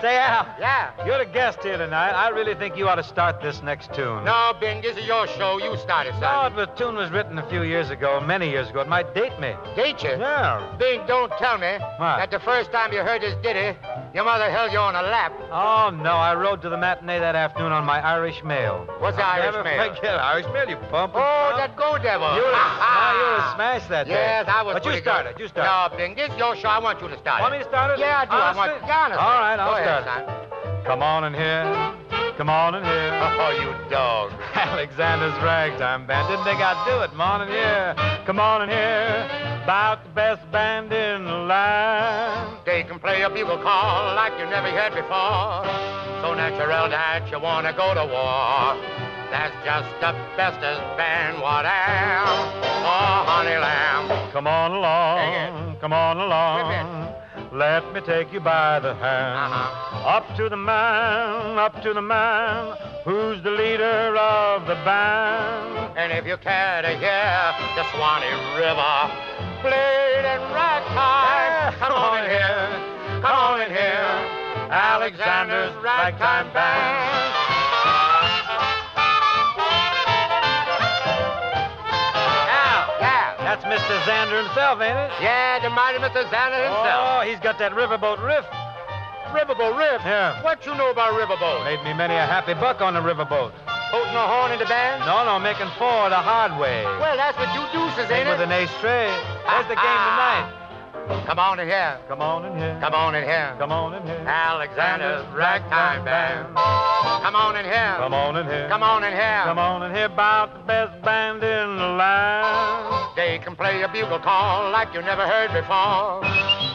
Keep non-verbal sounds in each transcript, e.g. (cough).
Say, Al. Yeah. You're the guest here tonight. I really think you ought to start this next tune. No, Bing, this is your show. You started, No, son. the tune was written a few years ago, many years ago. It might date me. Date you? Yeah. Bing, don't tell me What? that the first time you heard this ditty, your mother held you on a lap. Oh, no, I rode to the matinee that afternoon on my Irish mail. What's the Irish never mail? forget Irish mail, you pump. Oh, that go devil. You would Ha, ha. you have smashed that day. Yes, I was But you started. good. You started. No, Bing, this is your show. I want you to start Want it. me to start it? Yeah, I do. I want Honestly? yeah, honestly. All right, I'll Go ahead, start son. Come on in here. Come on in here. (laughs) Oh, you dog. (laughs) Alexander's ragtime band. Didn't think I'd do it? Come on in here. Come on in here. About the best band in the land. Can play a bugle call like you never heard before. So natural that you want to go to war. That's just the bestest band what am. Oh, honey lamb. Come on along. Come on along. Let me take you by the hand. Uh-huh. Up to the man, up to the man, who's the leader of the band. And if you care to hear the Swanee River played in ragtime, come on in here. Come on in here. Alexander's Ragtime Band. Now, Yeah. that's Mr. Xander himself, ain't it? Yeah, the mighty Mr. Xander himself. Oh, he's got that riverboat riff. Riverboat Riff. Yeah. What you know about Riverboat? Made me many a happy buck on the riverboat. Holding a horn in the band? No, no, making four the hard way. Well, that's what you deuces, ain't with it? With an ace straight. There's the game tonight. Come on in here. Come on in here. Come on in here. Come on in here. Alexander's Ragtime Band. Come on in here. Come on in here. Come on in here. Come on in here about the best band in the land. They can play a bugle call like you never heard before.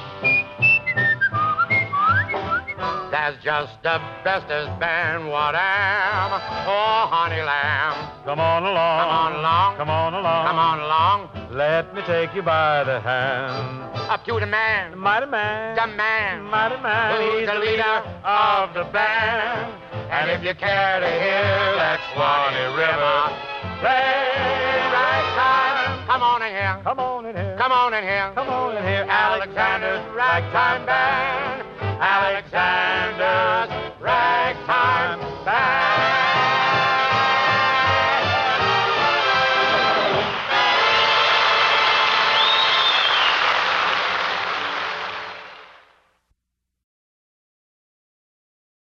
That's just the bestest band what am. Oh, honey lamb. Come on along. Come on along. Come on along. Come on along. Let me take you by the hand. Up to the man. The mighty man. The man. the mighty man. Who's He's the leader of the band? And if you care to hear that Swanee River play ragtime, come on in here. Come on in here. Come on in here. Come on in here. Alexander's Ragtime Band. Alexander's